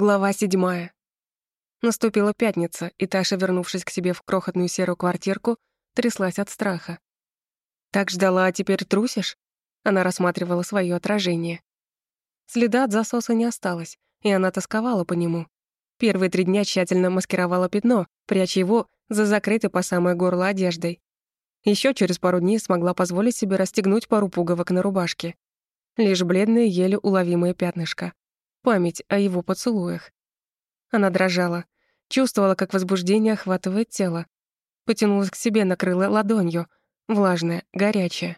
Глава седьмая. Наступила пятница, и Таша, вернувшись к себе в крохотную серую квартирку, тряслась от страха. «Так ждала, а теперь трусишь?» Она рассматривала свое отражение. Следа от засоса не осталось, и она тосковала по нему. Первые три дня тщательно маскировала пятно, пряча его за закрытой по самое горло одеждой. Еще через пару дней смогла позволить себе расстегнуть пару пуговок на рубашке. Лишь бледные, еле уловимые пятнышко память о его поцелуях. Она дрожала, чувствовала, как возбуждение охватывает тело. Потянулась к себе, накрыла ладонью, влажная, горячая.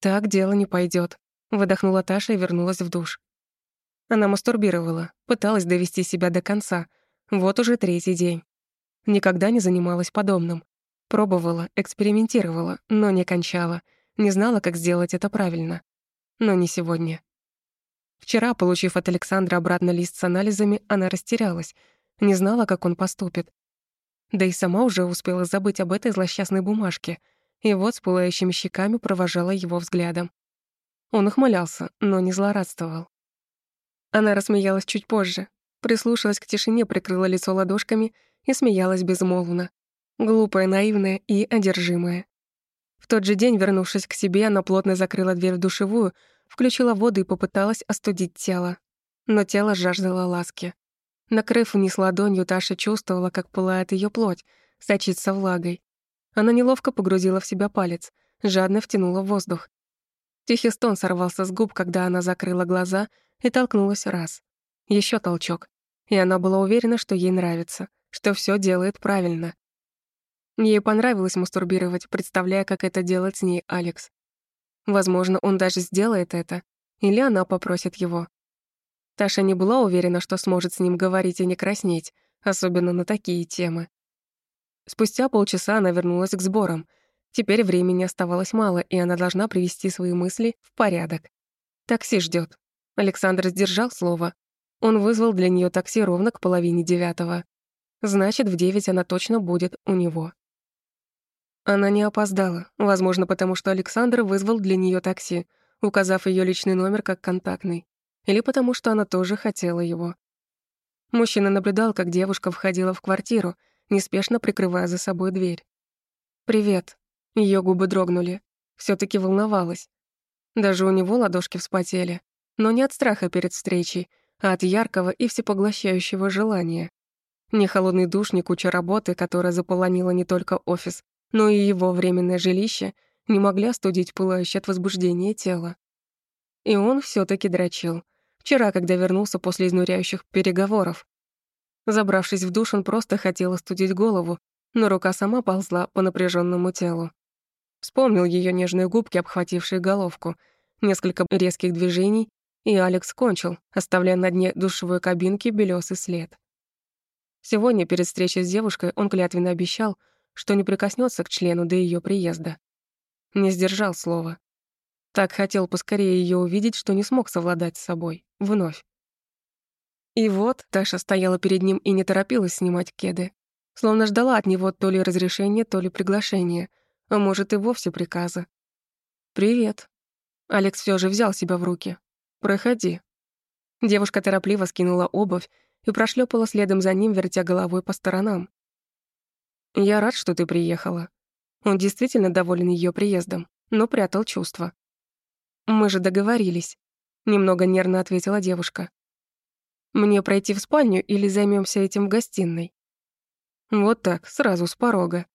«Так дело не пойдет. выдохнула Таша и вернулась в душ. Она мастурбировала, пыталась довести себя до конца. Вот уже третий день. Никогда не занималась подобным. Пробовала, экспериментировала, но не кончала. Не знала, как сделать это правильно. Но не сегодня. Вчера, получив от Александра обратно лист с анализами, она растерялась, не знала, как он поступит. Да и сама уже успела забыть об этой злосчастной бумажке, и вот с пылающими щеками провожала его взглядом. Он ухмылялся, но не злорадствовал. Она рассмеялась чуть позже, прислушалась к тишине, прикрыла лицо ладошками и смеялась безмолвно. Глупая, наивная и одержимая. В тот же день, вернувшись к себе, она плотно закрыла дверь в душевую, Включила воду и попыталась остудить тело. Но тело жаждало ласки. Накрыв вниз ладонью, Таша чувствовала, как пылает ее плоть, сочится влагой. Она неловко погрузила в себя палец, жадно втянула воздух. Тихий стон сорвался с губ, когда она закрыла глаза и толкнулась раз. Еще толчок. И она была уверена, что ей нравится, что все делает правильно. Ей понравилось мастурбировать, представляя, как это делает с ней Алекс. Возможно, он даже сделает это, или она попросит его. Таша не была уверена, что сможет с ним говорить и не краснеть, особенно на такие темы. Спустя полчаса она вернулась к сборам. Теперь времени оставалось мало, и она должна привести свои мысли в порядок. Такси ждет. Александр сдержал слово. Он вызвал для нее такси ровно к половине девятого. Значит, в девять она точно будет у него. Она не опоздала, возможно, потому что Александр вызвал для нее такси, указав ее личный номер как контактный, или потому что она тоже хотела его. Мужчина наблюдал, как девушка входила в квартиру, неспешно прикрывая за собой дверь. «Привет». Ее губы дрогнули. все таки волновалась. Даже у него ладошки вспотели. Но не от страха перед встречей, а от яркого и всепоглощающего желания. Ни холодный душ, ни куча работы, которая заполонила не только офис, но и его временное жилище не могли остудить пылающее от возбуждения тело. И он все таки дрочил. Вчера, когда вернулся после изнуряющих переговоров. Забравшись в душ, он просто хотел остудить голову, но рука сама ползла по напряженному телу. Вспомнил ее нежные губки, обхватившие головку, несколько резких движений, и Алекс кончил, оставляя на дне душевой кабинки белесый след. Сегодня, перед встречей с девушкой, он клятвенно обещал, что не прикоснется к члену до ее приезда. Не сдержал слова. Так хотел поскорее ее увидеть, что не смог совладать с собой. Вновь. И вот Таша стояла перед ним и не торопилась снимать кеды. Словно ждала от него то ли разрешения, то ли приглашения, а может и вовсе приказа. «Привет». Алекс все же взял себя в руки. «Проходи». Девушка торопливо скинула обувь и прошлепала следом за ним, вертя головой по сторонам. «Я рад, что ты приехала». Он действительно доволен ее приездом, но прятал чувства. «Мы же договорились», — немного нервно ответила девушка. «Мне пройти в спальню или займемся этим в гостиной?» Вот так, сразу с порога.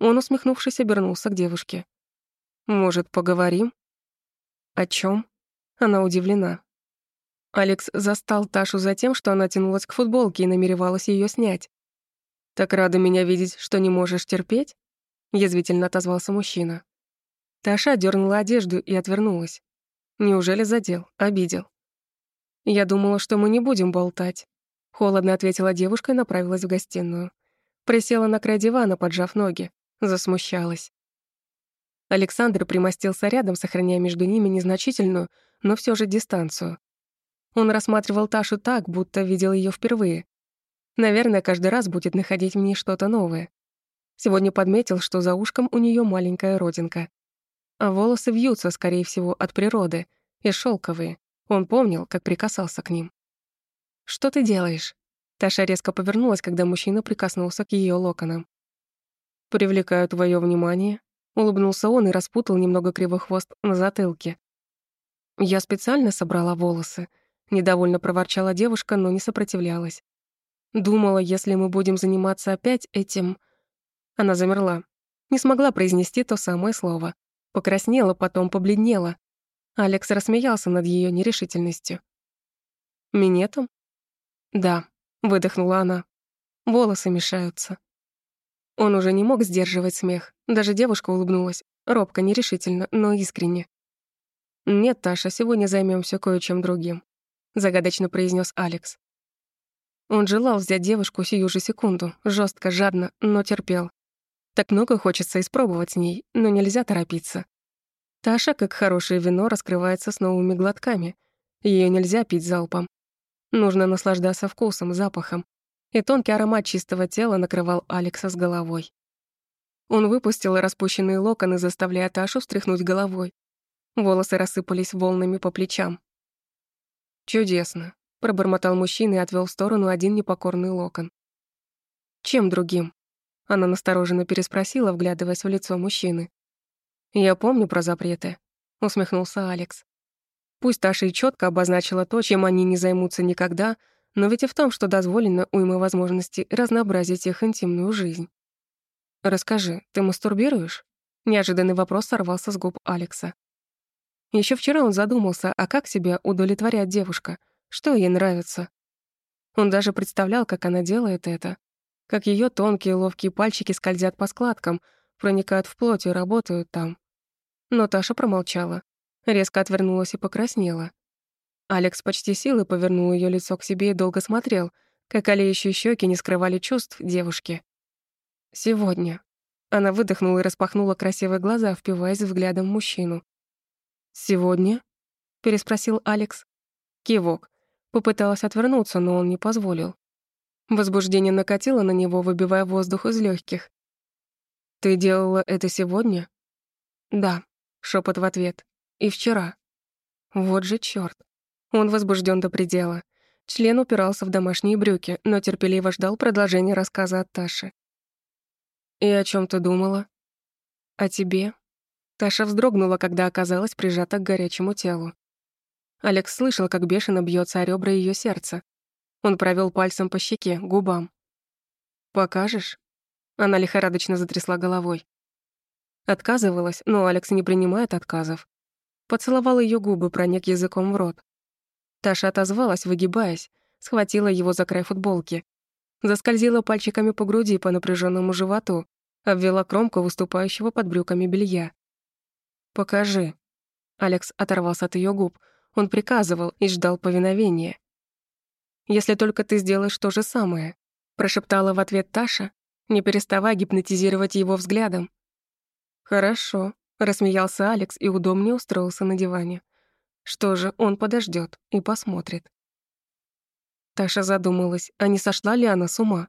Он, усмехнувшись, обернулся к девушке. «Может, поговорим?» «О чем? Она удивлена. Алекс застал Ташу за тем, что она тянулась к футболке и намеревалась ее снять. «Так рада меня видеть, что не можешь терпеть?» — язвительно отозвался мужчина. Таша дернула одежду и отвернулась. Неужели задел, обидел? «Я думала, что мы не будем болтать», — холодно ответила девушка и направилась в гостиную. Присела на край дивана, поджав ноги. Засмущалась. Александр примостился рядом, сохраняя между ними незначительную, но все же дистанцию. Он рассматривал Ташу так, будто видел ее впервые, Наверное, каждый раз будет находить в ней что-то новое. Сегодня подметил, что за ушком у нее маленькая родинка. А волосы вьются, скорее всего, от природы, и шелковые. Он помнил, как прикасался к ним. «Что ты делаешь?» Таша резко повернулась, когда мужчина прикоснулся к ее локонам. «Привлекаю твое внимание», — улыбнулся он и распутал немного кривой хвост на затылке. «Я специально собрала волосы», — недовольно проворчала девушка, но не сопротивлялась. «Думала, если мы будем заниматься опять этим...» Она замерла. Не смогла произнести то самое слово. Покраснела, потом побледнела. Алекс рассмеялся над ее нерешительностью. «Минетом?» «Да», — выдохнула она. «Волосы мешаются». Он уже не мог сдерживать смех. Даже девушка улыбнулась. Робко, нерешительно, но искренне. «Нет, Таша, сегодня займемся кое-чем другим», — загадочно произнес Алекс. Он желал взять девушку сию же секунду, жестко, жадно, но терпел. Так много хочется испробовать с ней, но нельзя торопиться. Таша, как хорошее вино, раскрывается с новыми глотками. Ее нельзя пить залпом. Нужно наслаждаться вкусом, запахом. И тонкий аромат чистого тела накрывал Алекса с головой. Он выпустил распущенные локоны, заставляя Ташу встряхнуть головой. Волосы рассыпались волнами по плечам. «Чудесно», — пробормотал мужчина и отвел в сторону один непокорный локон. «Чем другим?» Она настороженно переспросила, вглядываясь в лицо мужчины. «Я помню про запреты», — усмехнулся Алекс. Пусть Таша и четко обозначила то, чем они не займутся никогда, но ведь и в том, что дозволено уйма возможностей разнообразить их интимную жизнь. «Расскажи, ты мастурбируешь?» Неожиданный вопрос сорвался с губ Алекса. Еще вчера он задумался, а как себя удовлетворяет девушка, что ей нравится. Он даже представлял, как она делает это, как ее тонкие ловкие пальчики скользят по складкам, проникают в плоть и работают там. Но Таша промолчала, резко отвернулась и покраснела. Алекс почти силой повернул ее лицо к себе и долго смотрел, как олеющие щеки не скрывали чувств девушки. «Сегодня». Она выдохнула и распахнула красивые глаза, впиваясь взглядом в мужчину. «Сегодня?» — переспросил Алекс. Кивок. Попыталась отвернуться, но он не позволил. Возбуждение накатило на него, выбивая воздух из легких. «Ты делала это сегодня?» «Да», — шепот в ответ. «И вчера». Вот же черт. Он возбужден до предела. Член упирался в домашние брюки, но терпеливо ждал продолжения рассказа от Таши. «И о чем ты думала?» «О тебе». Таша вздрогнула, когда оказалась прижата к горячему телу. Алекс слышал, как бешено бьется о ребра ее сердца, он провел пальцем по щеке, губам. «Покажешь?» Она лихорадочно затрясла головой. Отказывалась, но Алекс не принимает отказов. Поцеловал ее губы, проник языком в рот. Таша отозвалась, выгибаясь, схватила его за край футболки. Заскользила пальчиками по груди, по напряженному животу, обвела кромку выступающего под брюками белья. «Покажи». Алекс оторвался от ее губ. Он приказывал и ждал повиновения если только ты сделаешь то же самое», прошептала в ответ Таша, не переставая гипнотизировать его взглядом. «Хорошо», — рассмеялся Алекс и удобнее устроился на диване. Что же, он подождет и посмотрит. Таша задумалась, а не сошла ли она с ума.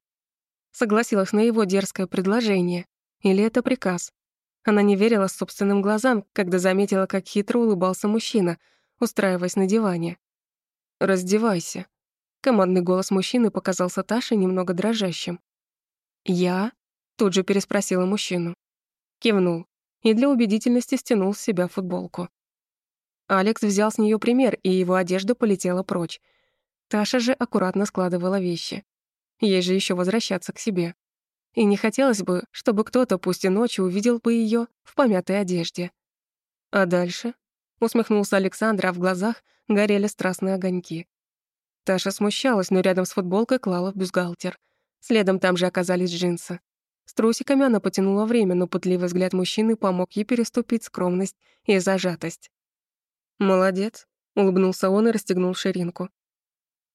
Согласилась на его дерзкое предложение. Или это приказ? Она не верила собственным глазам, когда заметила, как хитро улыбался мужчина, устраиваясь на диване. «Раздевайся», Командный голос мужчины показался Таше немного дрожащим. «Я?» — тут же переспросила мужчину. Кивнул и для убедительности стянул с себя футболку. Алекс взял с нее пример, и его одежда полетела прочь. Таша же аккуратно складывала вещи. Ей же еще возвращаться к себе. И не хотелось бы, чтобы кто-то, пусть и ночью, увидел бы ее в помятой одежде. А дальше? Усмехнулся Александр, а в глазах горели страстные огоньки. Таша смущалась, но рядом с футболкой клала в бюстгальтер. Следом там же оказались джинсы. С трусиками она потянула время, но пытливый взгляд мужчины помог ей переступить скромность и зажатость. «Молодец», — улыбнулся он и расстегнул ширинку.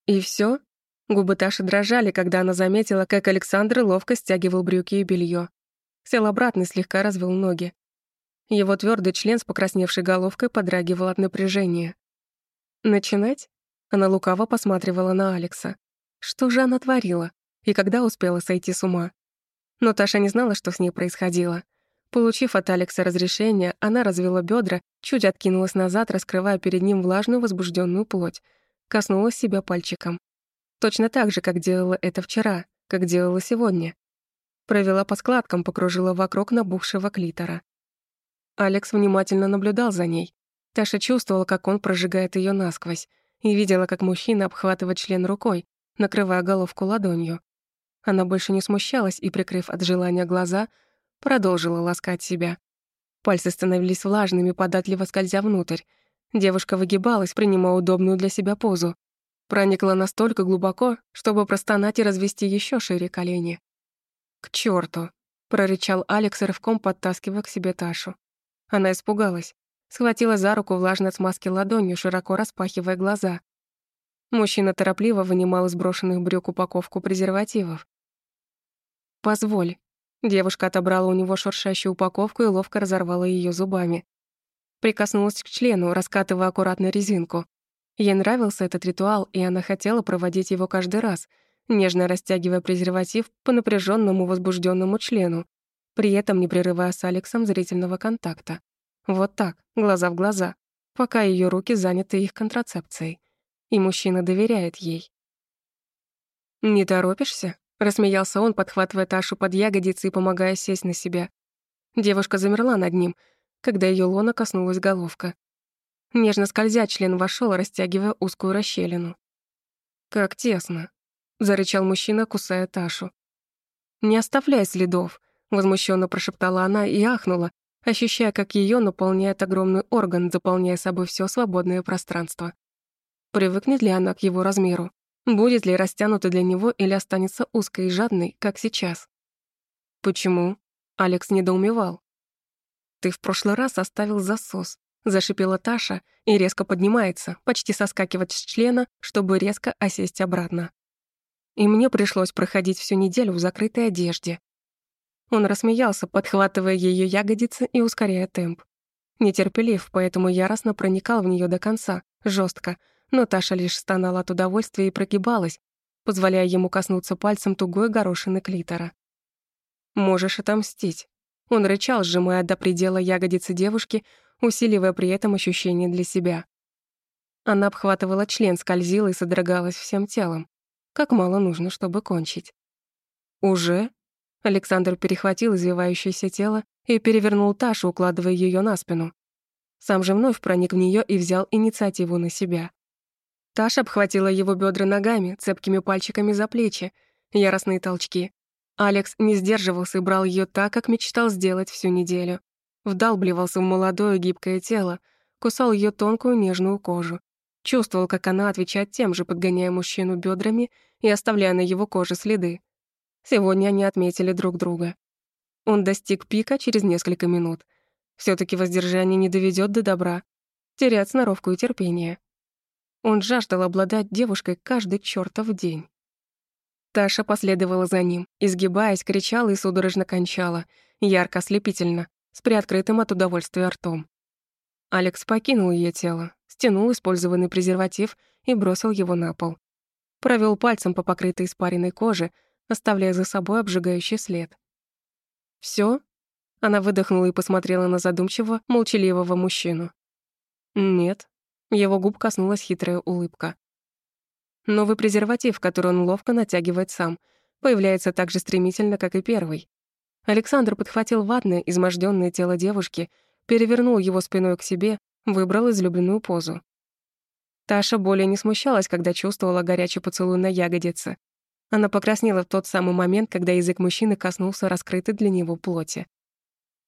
«И все? Губы Таши дрожали, когда она заметила, как Александр ловко стягивал брюки и белье. Сел обратно и слегка развел ноги. Его твердый член с покрасневшей головкой подрагивал от напряжения. «Начинать?» Она лукаво посматривала на Алекса. Что же она творила? И когда успела сойти с ума? Но Таша не знала, что с ней происходило. Получив от Алекса разрешение, она развела бедра, чуть откинулась назад, раскрывая перед ним влажную возбужденную плоть. Коснулась себя пальчиком. Точно так же, как делала это вчера, как делала сегодня. Провела по складкам, покружила вокруг набухшего клитора. Алекс внимательно наблюдал за ней. Таша чувствовала, как он прожигает ее насквозь, и видела, как мужчина обхватывает член рукой, накрывая головку ладонью. Она больше не смущалась и, прикрыв от желания глаза, продолжила ласкать себя. Пальцы становились влажными, податливо скользя внутрь. Девушка выгибалась, принимая удобную для себя позу. Проникла настолько глубоко, чтобы простонать и развести еще шире колени. «К черту! прорычал Алекс, рывком подтаскивая к себе Ташу. Она испугалась. Схватила за руку влажно от смазки ладонью, широко распахивая глаза. Мужчина торопливо вынимал из брошенных брюк упаковку презервативов. «Позволь». Девушка отобрала у него шуршащую упаковку и ловко разорвала ее зубами. Прикоснулась к члену, раскатывая аккуратно резинку. Ей нравился этот ритуал, и она хотела проводить его каждый раз, нежно растягивая презерватив по напряженному возбужденному члену, при этом не прерывая с Алексом зрительного контакта. Вот так, глаза в глаза, пока ее руки заняты их контрацепцией. И мужчина доверяет ей. «Не торопишься?» — рассмеялся он, подхватывая Ташу под ягодицы и помогая сесть на себя. Девушка замерла над ним, когда ее лона коснулась головка. Нежно скользя, член вошел, растягивая узкую расщелину. «Как тесно!» — зарычал мужчина, кусая Ташу. «Не оставляй следов!» — возмущенно прошептала она и ахнула, ощущая, как ее наполняет огромный орган, заполняя собой все свободное пространство. Привыкнет ли она к его размеру? Будет ли растянута для него или останется узкой и жадной, как сейчас? Почему? Алекс недоумевал. «Ты в прошлый раз оставил засос», — зашипела Таша и резко поднимается, почти соскакивает с члена, чтобы резко осесть обратно. И мне пришлось проходить всю неделю в закрытой одежде, он рассмеялся, подхватывая ее ягодицы и ускоряя темп. Нетерпелив, поэтому яростно проникал в нее до конца, жестко, но Таша лишь стонала от удовольствия и прогибалась, позволяя ему коснуться пальцем тугой горошины клитора. «Можешь отомстить». Он рычал, сжимая до предела ягодицы девушки, усиливая при этом ощущение для себя. Она обхватывала член, скользила и содрогалась всем телом. Как мало нужно, чтобы кончить. «Уже?» Александр перехватил извивающееся тело и перевернул Ташу, укладывая ее на спину. Сам же вновь проник в нее и взял инициативу на себя. Таша обхватила его бедра ногами, цепкими пальчиками за плечи, яростные толчки. Алекс не сдерживался и брал ее так, как мечтал сделать всю неделю. Вдалбливался в молодое гибкое тело, кусал ее тонкую нежную кожу. Чувствовал, как она отвечает тем же, подгоняя мужчину бедрами и оставляя на его коже следы. Сегодня они отметили друг друга. Он достиг пика через несколько минут. все таки воздержание не доведет до добра. Терять сноровку и терпение. Он жаждал обладать девушкой каждый чертов день. Таша последовала за ним, изгибаясь, кричала и судорожно кончала, ярко, ослепительно, с приоткрытым от удовольствия ртом. Алекс покинул ее тело, стянул использованный презерватив и бросил его на пол. Провел пальцем по покрытой испаренной коже, оставляя за собой обжигающий след. Все? Она выдохнула и посмотрела на задумчиво, молчаливого мужчину. «Нет». Его губ коснулась хитрая улыбка. Новый презерватив, который он ловко натягивает сам, появляется так же стремительно, как и первый. Александр подхватил ватное, измождённое тело девушки, перевернул его спиной к себе, выбрал излюбленную позу. Таша более не смущалась, когда чувствовала горячий поцелуй на ягодице, она покраснела в тот самый момент, когда язык мужчины коснулся раскрытой для него плоти.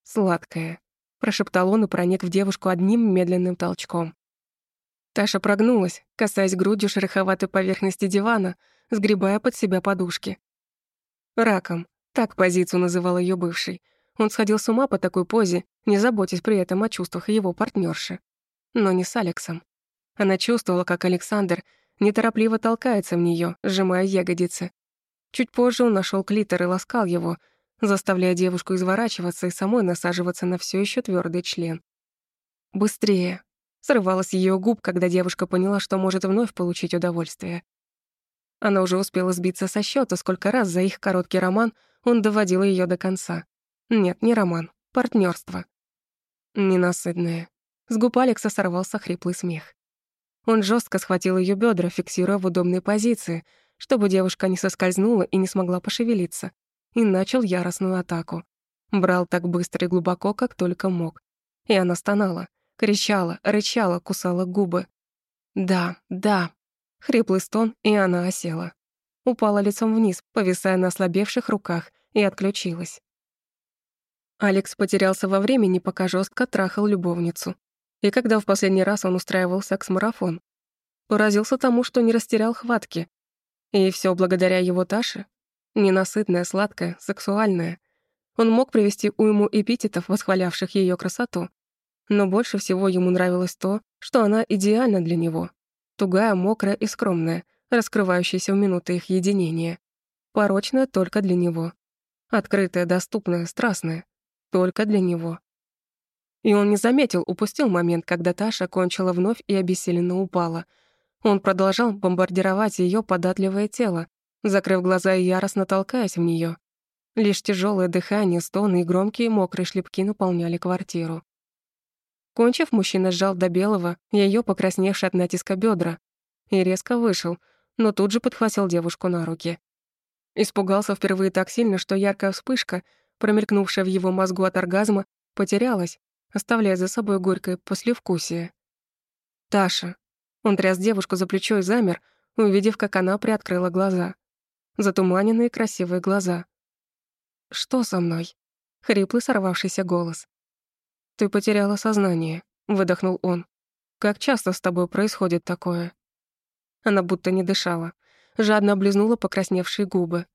«Сладкая», — прошептал он и проник в девушку одним медленным толчком. Таша прогнулась, касаясь грудью шероховатой поверхности дивана, сгребая под себя подушки. «Раком», — так позицию называл ее бывший. Он сходил с ума по такой позе, не заботясь при этом о чувствах его партнерши. Но не с Алексом. Она чувствовала, как Александр неторопливо толкается в нее, сжимая ягодицы. Чуть позже он нашел клитор и ласкал его, заставляя девушку изворачиваться и самой насаживаться на все еще твердый член. «Быстрее!» Срывалась ее губ, когда девушка поняла, что может вновь получить удовольствие. Она уже успела сбиться со счета, сколько раз за их короткий роман он доводил ее до конца. Нет, не роман, партнерство. Ненасытное. С губ Алекса сорвался хриплый смех. Он жестко схватил ее бедра, фиксируя в удобной позиции, чтобы девушка не соскользнула и не смогла пошевелиться, и начал яростную атаку. Брал так быстро и глубоко, как только мог. И она стонала, кричала, рычала, кусала губы. «Да, да!» Хриплый стон, и она осела. Упала лицом вниз, повисая на ослабевших руках, и отключилась. Алекс потерялся во времени, пока жестко трахал любовницу. И когда в последний раз он устраивал секс-марафон. Поразился тому, что не растерял хватки. И все благодаря его Таше. Ненасытная, сладкая, сексуальная. Он мог привести уйму эпитетов, восхвалявших ее красоту. Но больше всего ему нравилось то, что она идеальна для него. Тугая, мокрая и скромная, раскрывающаяся в минуты их единения. Порочная только для него. Открытая, доступная, страстная. Только для него. И он не заметил, упустил момент, когда Таша кончила вновь и обессиленно упала. Он продолжал бомбардировать ее податливое тело, закрыв глаза и яростно толкаясь в нее. Лишь тяжелое дыхание, стоны и громкие мокрые шлепки наполняли квартиру. Кончив, мужчина сжал до белого ее покрасневшие от натиска бедра и резко вышел, но тут же подхватил девушку на руки. Испугался впервые так сильно, что яркая вспышка, промелькнувшая в его мозгу от оргазма, потерялась, оставляя за собой горькое послевкусие. «Таша». Он тряс девушку за плечо и замер, увидев, как она приоткрыла глаза. Затуманенные красивые глаза. «Что со мной?» — хриплый сорвавшийся голос. «Ты потеряла сознание», — выдохнул он. «Как часто с тобой происходит такое?» Она будто не дышала, жадно облизнула покрасневшие губы.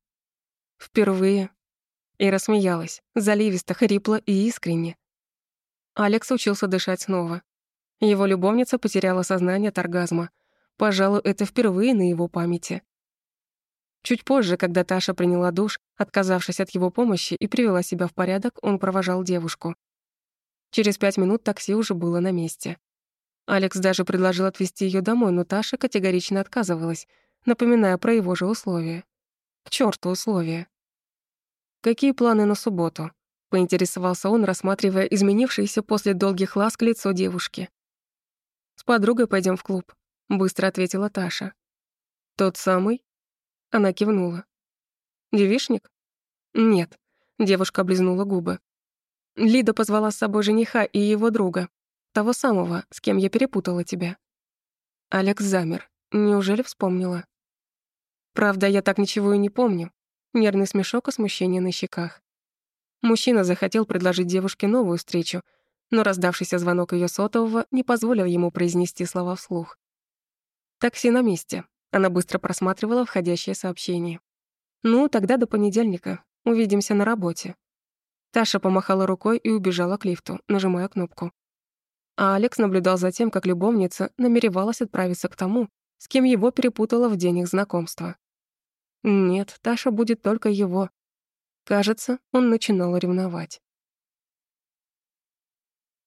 «Впервые». И рассмеялась, заливисто, хрипло и искренне. Алекс учился дышать снова. Его любовница потеряла сознание от оргазма. Пожалуй, это впервые на его памяти. Чуть позже, когда Таша приняла душ, отказавшись от его помощи и привела себя в порядок, он провожал девушку. Через пять минут такси уже было на месте. Алекс даже предложил отвезти ее домой, но Таша категорично отказывалась, напоминая про его же условия. К черту условия. «Какие планы на субботу?» — поинтересовался он, рассматривая изменившееся после долгих ласк лицо девушки. «С подругой пойдем в клуб», — быстро ответила Таша. «Тот самый?» Она кивнула. «Девишник?» «Нет», — девушка облизнула губы. Лида позвала с собой жениха и его друга, того самого, с кем я перепутала тебя. Алекс замер. Неужели вспомнила? Правда, я так ничего и не помню. Нервный смешок и смущение на щеках. Мужчина захотел предложить девушке новую встречу, но раздавшийся звонок ее сотового не позволил ему произнести слова вслух. Такси на месте. Она быстро просматривала входящее сообщение. «Ну, тогда до понедельника. Увидимся на работе». Таша помахала рукой и убежала к лифту, нажимая кнопку. А Алекс наблюдал за тем, как любовница намеревалась отправиться к тому, с кем его перепутала в день их знакомства. Нет, Таша будет только его. Кажется, он начинал ревновать.